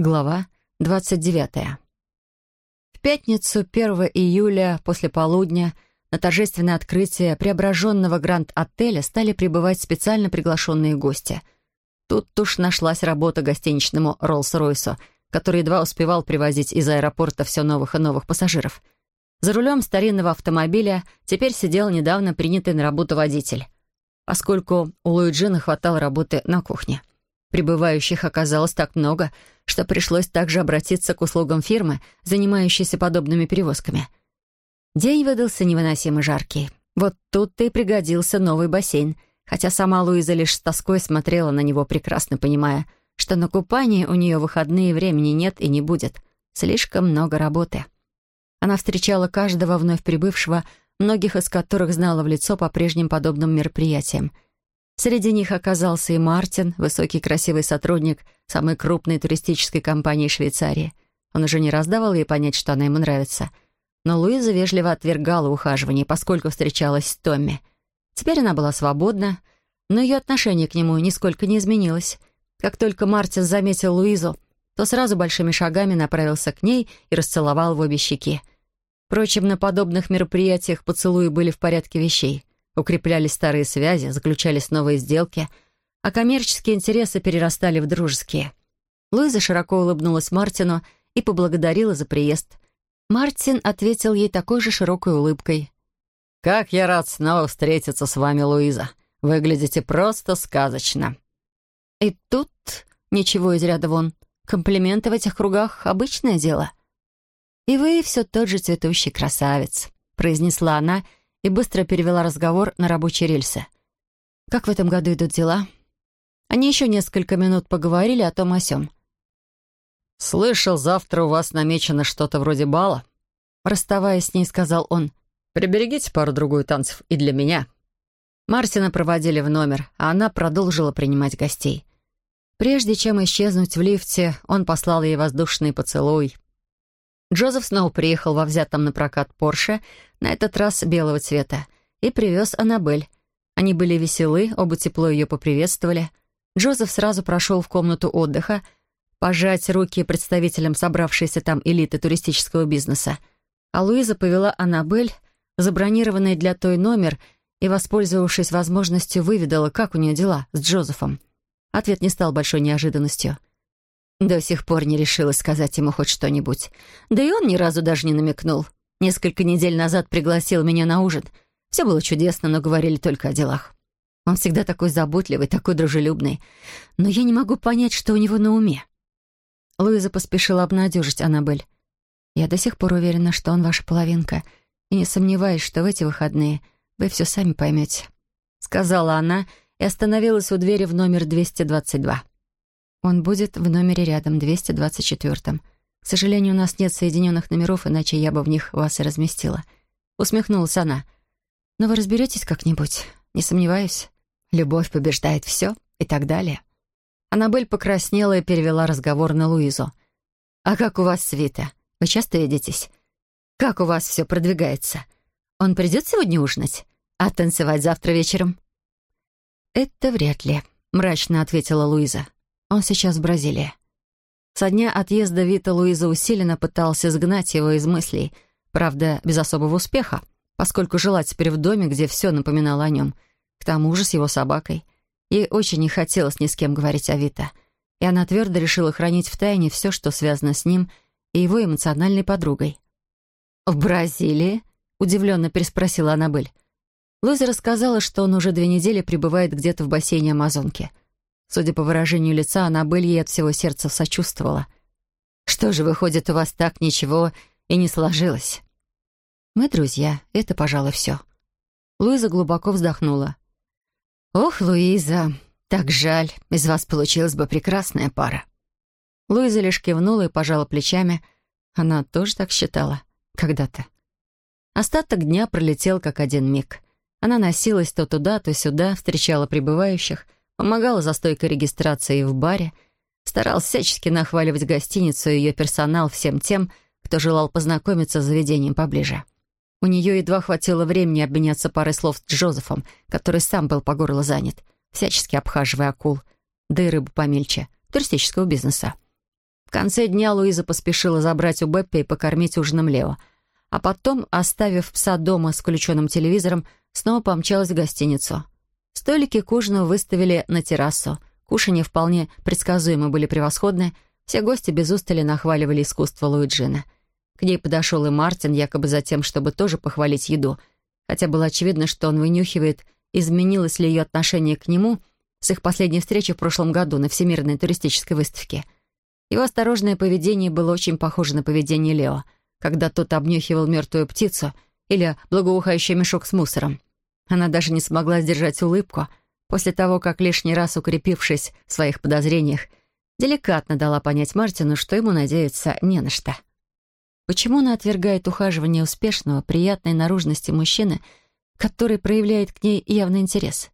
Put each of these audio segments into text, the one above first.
Глава 29. В пятницу 1 июля после полудня на торжественное открытие преображенного Гранд-отеля стали прибывать специально приглашенные гости. Тут уж нашлась работа гостиничному Роллс-Ройсу, который едва успевал привозить из аэропорта все новых и новых пассажиров. За рулем старинного автомобиля теперь сидел недавно принятый на работу водитель, поскольку у Луиджина хватало работы на кухне. Прибывающих оказалось так много, что пришлось также обратиться к услугам фирмы, занимающейся подобными перевозками. День выдался невыносимо жаркий. Вот тут-то и пригодился новый бассейн, хотя сама Луиза лишь с тоской смотрела на него, прекрасно понимая, что на купание у нее выходные времени нет и не будет. Слишком много работы. Она встречала каждого вновь прибывшего, многих из которых знала в лицо по прежним подобным мероприятиям — Среди них оказался и Мартин, высокий красивый сотрудник самой крупной туристической компании Швейцарии. Он уже не раз давал ей понять, что она ему нравится. Но Луиза вежливо отвергала ухаживание, поскольку встречалась с Томми. Теперь она была свободна, но ее отношение к нему нисколько не изменилось. Как только Мартин заметил Луизу, то сразу большими шагами направился к ней и расцеловал в обе щеки. Впрочем, на подобных мероприятиях поцелуи были в порядке вещей. Укреплялись старые связи, заключались новые сделки, а коммерческие интересы перерастали в дружеские. Луиза широко улыбнулась Мартину и поблагодарила за приезд. Мартин ответил ей такой же широкой улыбкой. «Как я рад снова встретиться с вами, Луиза. Выглядите просто сказочно». И тут ничего из ряда вон. Комплименты в этих кругах — обычное дело. «И вы все тот же цветущий красавец», — произнесла она, — и быстро перевела разговор на рабочие рельсы. «Как в этом году идут дела?» Они еще несколько минут поговорили о том о сём. «Слышал, завтра у вас намечено что-то вроде бала?» Расставаясь с ней, сказал он. «Приберегите пару-другую танцев и для меня». Мартина проводили в номер, а она продолжила принимать гостей. Прежде чем исчезнуть в лифте, он послал ей воздушный поцелуй. Джозеф снова приехал во взятом на прокат Порше, на этот раз белого цвета, и привез Аннабель. Они были веселы, оба тепло ее поприветствовали. Джозеф сразу прошел в комнату отдыха, пожать руки представителям собравшейся там элиты туристического бизнеса. А Луиза повела Аннабель, забронированный для той номер, и, воспользовавшись возможностью, выведала, как у нее дела с Джозефом. Ответ не стал большой неожиданностью — до сих пор не решила сказать ему хоть что-нибудь. Да и он ни разу даже не намекнул. Несколько недель назад пригласил меня на ужин. Все было чудесно, но говорили только о делах. Он всегда такой заботливый, такой дружелюбный. Но я не могу понять, что у него на уме. Луиза поспешила обнадежить Аннабель. «Я до сих пор уверена, что он ваша половинка, и не сомневаюсь, что в эти выходные вы все сами поймете», — сказала она и остановилась у двери в номер 222. Он будет в номере рядом, 224-м. К сожалению, у нас нет соединенных номеров, иначе я бы в них вас и разместила. Усмехнулась она. Но вы разберетесь как-нибудь, не сомневаюсь. Любовь побеждает все и так далее. Аннабель покраснела и перевела разговор на Луизу. «А как у вас свита? Вы часто едетесь? Как у вас все продвигается? Он придет сегодня ужинать? А танцевать завтра вечером?» «Это вряд ли», — мрачно ответила Луиза. Он сейчас в Бразилии. Со дня отъезда Вита Луиза усиленно пытался сгнать его из мыслей, правда, без особого успеха, поскольку жила теперь в доме, где все напоминало о нем, к тому же с его собакой. Ей очень не хотелось ни с кем говорить о Вита, и она твердо решила хранить в тайне все, что связано с ним и его эмоциональной подругой. «В Бразилии?» — удивленно переспросила Аннабель. Луиза рассказала, что он уже две недели пребывает где-то в бассейне Амазонки — Судя по выражению лица, Аннабель ей от всего сердца сочувствовала. «Что же, выходит, у вас так ничего и не сложилось?» «Мы друзья, это, пожалуй, все». Луиза глубоко вздохнула. «Ох, Луиза, так жаль, из вас получилась бы прекрасная пара». Луиза лишь кивнула и пожала плечами. Она тоже так считала. Когда-то. Остаток дня пролетел как один миг. Она носилась то туда, то сюда, встречала прибывающих — помогала за стойкой регистрации в баре, старалась всячески нахваливать гостиницу и ее персонал всем тем, кто желал познакомиться с заведением поближе. У нее едва хватило времени обменяться парой слов с Джозефом, который сам был по горло занят, всячески обхаживая акул, да и рыбу помельче, туристического бизнеса. В конце дня Луиза поспешила забрать у Беппи и покормить ужином Лео. А потом, оставив пса дома с включенным телевизором, снова помчалась в гостиницу. Столики к ужину выставили на террасу. Кушанья вполне предсказуемо были превосходны. Все гости без устали нахваливали искусство Луиджина. К ней подошел и Мартин, якобы за тем, чтобы тоже похвалить еду. Хотя было очевидно, что он вынюхивает, изменилось ли ее отношение к нему с их последней встречи в прошлом году на Всемирной туристической выставке — его осторожное поведение было очень похоже на поведение Лео, когда тот обнюхивал мертвую птицу или благоухающий мешок с мусором. Она даже не смогла сдержать улыбку после того, как лишний раз укрепившись в своих подозрениях, деликатно дала понять Мартину, что ему надеяться не на что. Почему она отвергает ухаживание успешного, приятной наружности мужчины, который проявляет к ней явный интерес?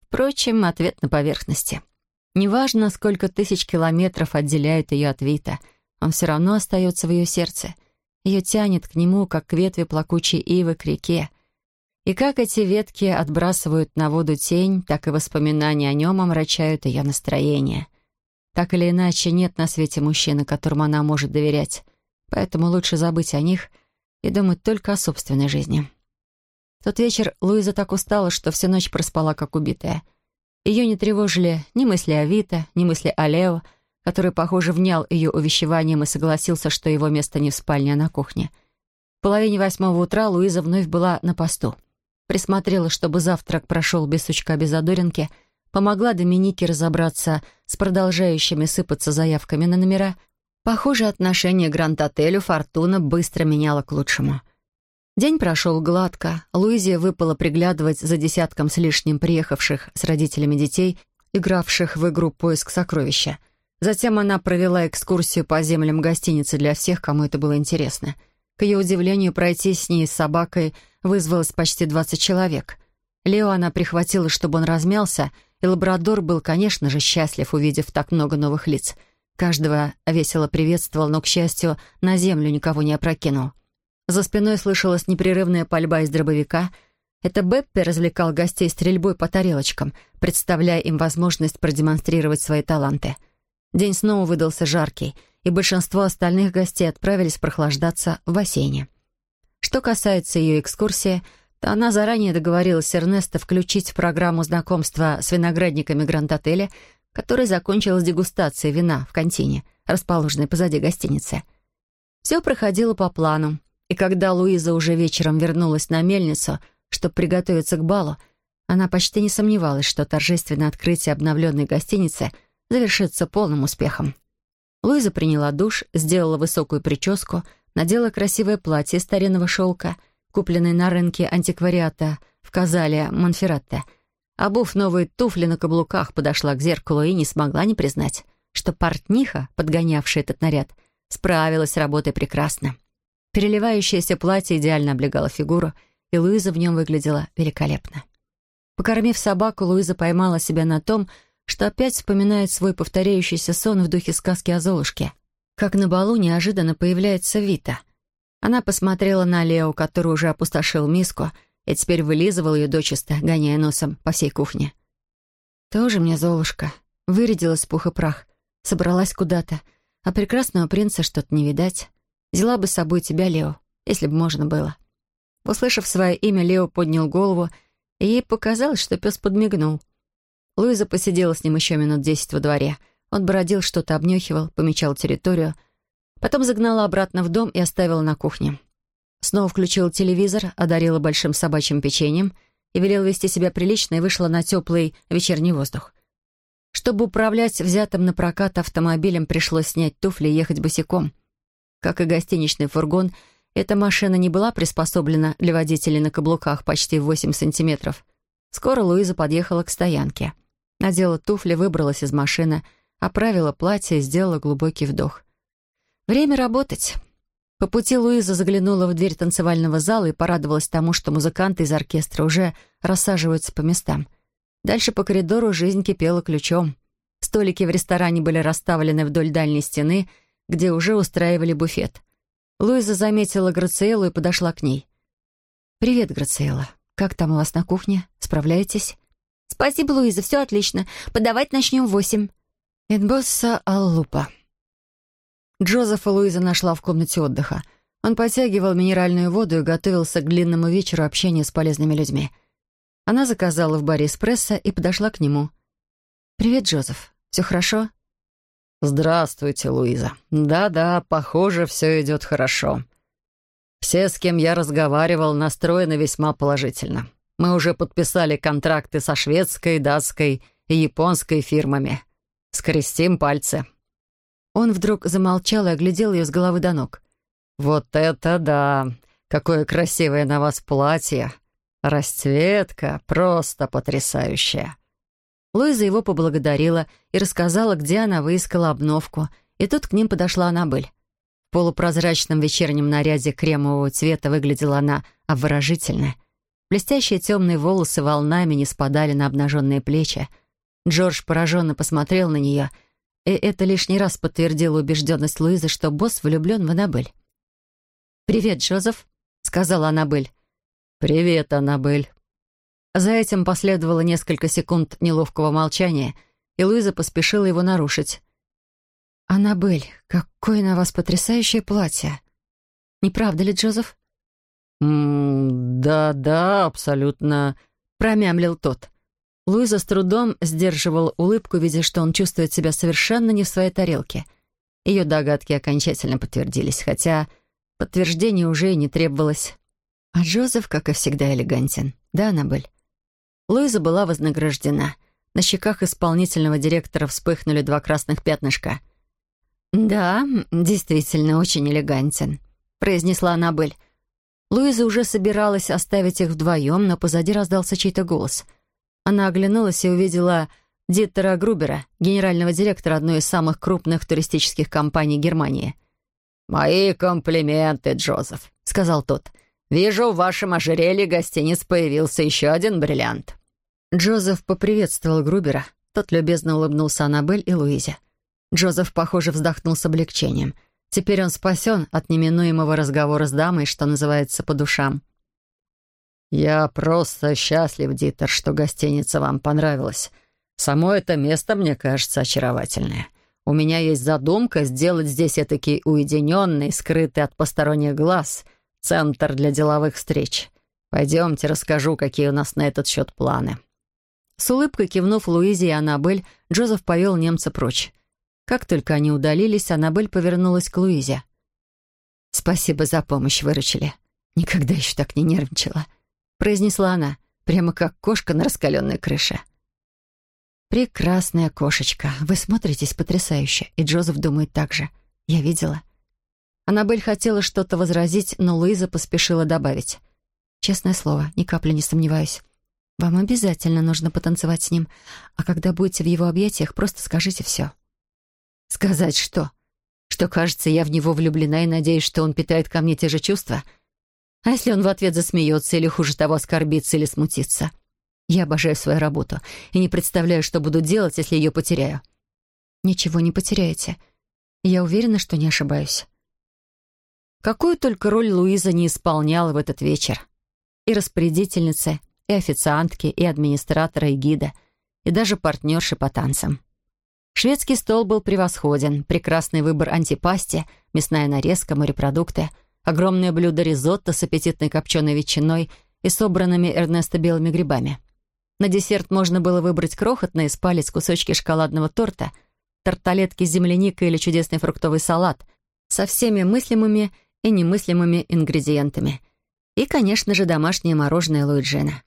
Впрочем, ответ на поверхности — Неважно, сколько тысяч километров отделяют ее от Вита, он все равно остается в ее сердце. Ее тянет к нему, как к ветви плакучей ивы к реке. И как эти ветки отбрасывают на воду тень, так и воспоминания о нем омрачают ее настроение. Так или иначе, нет на свете мужчины, которому она может доверять, поэтому лучше забыть о них и думать только о собственной жизни. В тот вечер Луиза так устала, что всю ночь проспала, как убитая — ее не тревожили ни мысли о Вита, ни мысли о Лео, который, похоже, внял ее увещеванием и согласился, что его место не в спальне, а на кухне. В половине восьмого утра Луиза вновь была на посту. Присмотрела, чтобы завтрак прошел без сучка, без одоринки, помогла Доминике разобраться с продолжающими сыпаться заявками на номера. Похоже, отношение к Гранд-отелю Фортуна быстро меняло к лучшему — День прошел гладко. Луизе выпало приглядывать за десятком с лишним приехавших с родителями детей, игравших в игру «Поиск сокровища». Затем она провела экскурсию по землям гостиницы для всех, кому это было интересно. К ее удивлению, пройти с ней с собакой вызвалось почти 20 человек. Лео она прихватила, чтобы он размялся, и лабрадор был, конечно же, счастлив, увидев так много новых лиц. Каждого весело приветствовал, но, к счастью, на землю никого не опрокинул. За спиной слышалась непрерывная пальба из дробовика. Это Беппи развлекал гостей стрельбой по тарелочкам, представляя им возможность продемонстрировать свои таланты. День снова выдался жаркий, и большинство остальных гостей отправились прохлаждаться в бассейне. Что касается ее экскурсии, то она заранее договорилась с Эрнесто включить в программу знакомства с виноградниками Гранд-отеля, которая закончилась дегустацией вина в контине, расположенной позади гостиницы. Все проходило по плану. И когда Луиза уже вечером вернулась на мельницу, чтобы приготовиться к балу, она почти не сомневалась, что торжественное открытие обновленной гостиницы завершится полным успехом. Луиза приняла душ, сделала высокую прическу, надела красивое платье старинного шелка, купленное на рынке антиквариата в Казале Монферратте. Обув новые туфли на каблуках, подошла к зеркалу и не смогла не признать, что портниха, подгонявшая этот наряд, справилась с работой прекрасно. Переливающееся платье идеально облегало фигуру, и Луиза в нем выглядела великолепно. Покормив собаку, Луиза поймала себя на том, что опять вспоминает свой повторяющийся сон в духе сказки о Золушке. Как на балу неожиданно появляется Вита. Она посмотрела на Лео, который уже опустошил миску, и теперь вылизывал ее дочисто, гоняя носом по всей кухне. «Тоже мне Золушка. Вырядилась пух и прах. Собралась куда-то. А прекрасного принца что-то не видать. Взяла бы с собой тебя, Лео, если бы можно было». Услышав свое имя, Лео поднял голову, и ей показалось, что пес подмигнул. Луиза посидела с ним еще минут десять во дворе. Он бродил, что-то обнюхивал, помечал территорию. Потом загнала обратно в дом и оставила на кухне. Снова включила телевизор, одарила большим собачьим печеньем и велела вести себя прилично и вышла на теплый вечерний воздух. Чтобы управлять взятым на прокат автомобилем, пришлось снять туфли и ехать босиком — как и гостиничный фургон, эта машина не была приспособлена для водителей на каблуках почти в 8 сантиметров. Скоро Луиза подъехала к стоянке. Надела туфли, выбралась из машины, оправила платье и сделала глубокий вдох. Время работать. По пути Луиза заглянула в дверь танцевального зала и порадовалась тому, что музыканты из оркестра уже рассаживаются по местам. Дальше по коридору жизнь кипела ключом. Столики в ресторане были расставлены вдоль дальней стены — где уже устраивали буфет. Луиза заметила Грациэлу и подошла к ней. «Привет, Грациэла. Как там у вас на кухне? Справляетесь?» «Спасибо, Луиза, все отлично. Подавать начнем в восемь». «Инбосса аллупа». Джозефа Луиза нашла в комнате отдыха. Он подтягивал минеральную воду и готовился к длинному вечеру общения с полезными людьми. Она заказала в баре эспрессо и подошла к нему. «Привет, Джозеф. Все хорошо?» «Здравствуйте, Луиза. Да-да, похоже, все идет хорошо. Все, с кем я разговаривал, настроены весьма положительно. Мы уже подписали контракты со шведской, датской и японской фирмами. Скрестим пальцы». Он вдруг замолчал и оглядел ее с головы до ног. «Вот это да! Какое красивое на вас платье! Расцветка просто потрясающая!» Луиза его поблагодарила и рассказала, где она выискала обновку, и тут к ним подошла Аннабель. В полупрозрачном вечернем наряде кремового цвета выглядела она обворожительно. Блестящие темные волосы волнами не спадали на обнаженные плечи. Джордж пораженно посмотрел на нее, и это лишний раз подтвердило убежденность Луизы, что босс влюблен в Аннабель. «Привет, Джозеф», — сказала Аннабель. «Привет, Аннабель». За этим последовало несколько секунд неловкого молчания, и Луиза поспешила его нарушить. «Аннабель, какое на вас потрясающее платье! Не правда ли, Джозеф?» «Да-да, абсолютно», — промямлил тот. Луиза с трудом сдерживала улыбку, видя, что он чувствует себя совершенно не в своей тарелке. Ее догадки окончательно подтвердились, хотя Подтверждения уже и не требовалось. А Джозеф, как и всегда, элегантен. Да, Аннабель? Луиза была вознаграждена. На щеках исполнительного директора вспыхнули два красных пятнышка. «Да, действительно, очень элегантен», — произнесла Аннабель. Луиза уже собиралась оставить их вдвоем, но позади раздался чей-то голос. Она оглянулась и увидела Диттера Грубера, генерального директора одной из самых крупных туристических компаний Германии. «Мои комплименты, Джозеф», — сказал тот. «Вижу, в вашем ожерелье гостиниц появился еще один бриллиант». Джозеф поприветствовал Грубера. Тот любезно улыбнулся Аннабель и Луизе. Джозеф, похоже, вздохнул с облегчением. Теперь он спасен от неминуемого разговора с дамой, что называется, по душам. «Я просто счастлив, Дитер, что гостиница вам понравилась. Само это место, мне кажется, очаровательное. У меня есть задумка сделать здесь этакий уединенный, скрытый от посторонних глаз, центр для деловых встреч. Пойдемте, расскажу, какие у нас на этот счет планы». С улыбкой кивнув Луизе и Аннабель, Джозеф повел немца прочь. Как только они удалились, Аннабель повернулась к Луизе. «Спасибо за помощь, выручили. Никогда еще так не нервничала», — произнесла она, прямо как кошка на раскаленной крыше. «Прекрасная кошечка. Вы смотритесь потрясающе». И Джозеф думает так же. «Я видела». Аннабель хотела что-то возразить, но Луиза поспешила добавить. «Честное слово, ни капли не сомневаюсь. Вам обязательно нужно потанцевать с ним, а когда будете в его объятиях, просто скажите все». «Сказать что? Что, кажется, я в него влюблена и надеюсь, что он питает ко мне те же чувства? А если он в ответ засмеется или, хуже того, оскорбится или смутится?» Я обожаю свою работу и не представляю, что буду делать, если ее потеряю. Ничего не потеряете. Я уверена, что не ошибаюсь. Какую только роль Луиза не исполняла в этот вечер. И распорядительницы, и официантки, и администратора, и гида, и даже партнерши по танцам. Шведский стол был превосходен, прекрасный выбор антипасти, мясная нарезка, морепродукты, огромное блюдо ризотто с аппетитной копченой ветчиной и собранными Эрнесто белыми грибами — на десерт можно было выбрать крохотные с палец кусочки шоколадного торта, тарталетки с земляникой или чудесный фруктовый салат со всеми мыслимыми и немыслимыми ингредиентами. И, конечно же, домашнее мороженое Луиджина.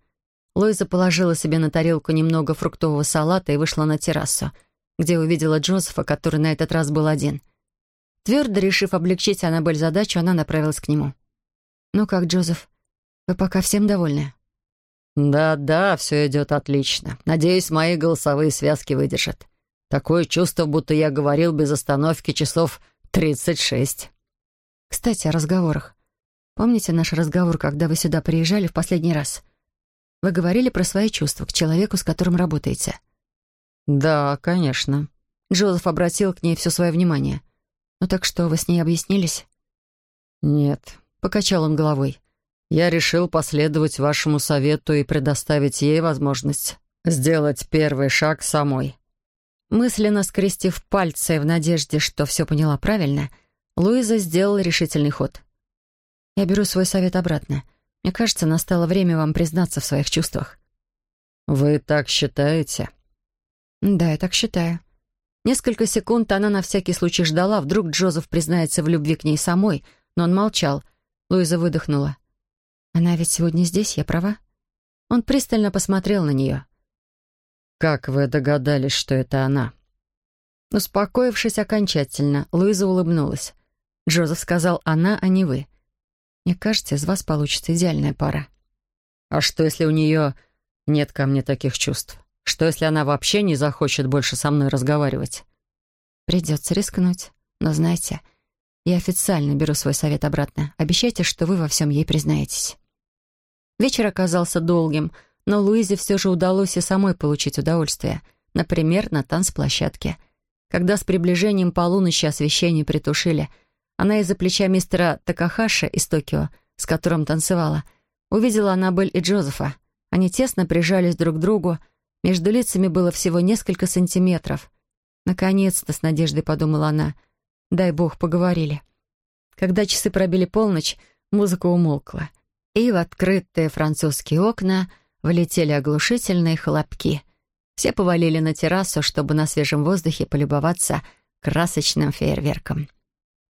Луиза положила себе на тарелку немного фруктового салата и вышла на террасу, где увидела Джозефа, который на этот раз был один. Твердо решив облегчить Аннабель задачу, она направилась к нему. «Ну как, Джозеф, вы пока всем довольны?» «Да-да, все идет отлично. Надеюсь, мои голосовые связки выдержат. Такое чувство, будто я говорил без остановки часов тридцать шесть». «Кстати, о разговорах. Помните наш разговор, когда вы сюда приезжали в последний раз? Вы говорили про свои чувства к человеку, с которым работаете». «Да, конечно». Джозеф обратил к ней все свое внимание. «Ну так что, вы с ней объяснились?» «Нет», — покачал он головой я решил последовать вашему совету и предоставить ей возможность сделать первый шаг самой». Мысленно скрестив пальцы в надежде, что все поняла правильно, Луиза сделала решительный ход. «Я беру свой совет обратно. Мне кажется, настало время вам признаться в своих чувствах». «Вы так считаете?» «Да, я так считаю». Несколько секунд она на всякий случай ждала, вдруг Джозеф признается в любви к ней самой, но он молчал. Луиза выдохнула. «Она ведь сегодня здесь, я права?» Он пристально посмотрел на нее. «Как вы догадались, что это она?» Успокоившись окончательно, Луиза улыбнулась. Джозеф сказал «она», а не «вы». «Мне кажется, из вас получится идеальная пара». «А что, если у нее нет ко мне таких чувств?» Что, если она вообще не захочет больше со мной разговаривать? Придется рискнуть. Но знаете, я официально беру свой совет обратно. Обещайте, что вы во всем ей признаетесь. Вечер оказался долгим, но Луизе все же удалось и самой получить удовольствие. Например, на танцплощадке. Когда с приближением полуночи освещение притушили, она из-за плеча мистера Такахаши из Токио, с которым танцевала, увидела Аннабель и Джозефа. Они тесно прижались друг к другу, между лицами было всего несколько сантиметров. Наконец-то, с надеждой подумала она, дай бог, поговорили. Когда часы пробили полночь, музыка умолкла, и в открытые французские окна влетели оглушительные хлопки. Все повалили на террасу, чтобы на свежем воздухе полюбоваться красочным фейерверком.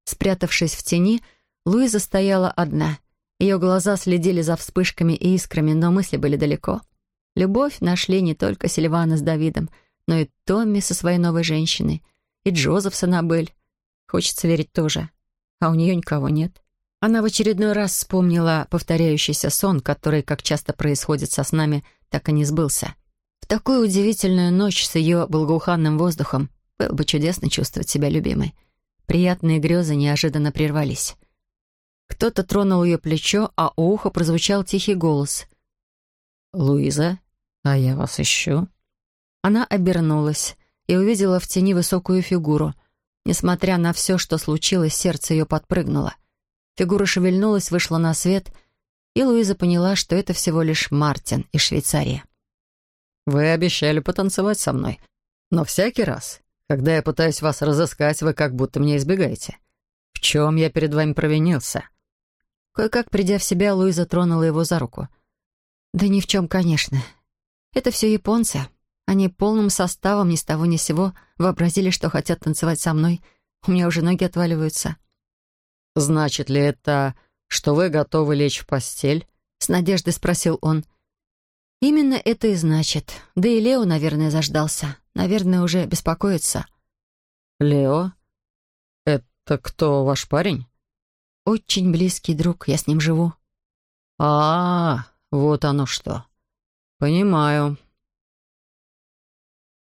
Спрятавшись в тени, Луиза стояла одна. Ее глаза следили за вспышками и искрами, но мысли были далеко — Любовь нашли не только Сильвана с Давидом, но и Томми со своей новой женщиной, и Джозеф с Аннабель. Хочется верить тоже. А у нее никого нет. Она в очередной раз вспомнила повторяющийся сон, который, как часто происходит со снами, так и не сбылся. В такую удивительную ночь с ее благоуханным воздухом было бы чудесно чувствовать себя любимой. Приятные грезы неожиданно прервались. Кто-то тронул ее плечо, а у уха прозвучал тихий голос. «Луиза?» «А я вас ищу». Она обернулась и увидела в тени высокую фигуру. Несмотря на все, что случилось, сердце ее подпрыгнуло. Фигура шевельнулась, вышла на свет, и Луиза поняла, что это всего лишь Мартин из Швейцарии. «Вы обещали потанцевать со мной, но всякий раз, когда я пытаюсь вас разыскать, вы как будто меня избегаете. В чем я перед вами провинился?» Кое-как, придя в себя, Луиза тронула его за руку. «Да ни в чем, конечно. Это все японцы. Они полным составом ни с того ни с сего вообразили, что хотят танцевать со мной. У меня уже ноги отваливаются. «Значит ли это, что вы готовы лечь в постель?» — с надеждой спросил он. «Именно это и значит. Да и Лео, наверное, заждался. Наверное, уже беспокоится». «Лео? Это кто, ваш парень?» «Очень близкий друг. Я с ним живу». «А, -а, -а вот оно что. «Понимаю.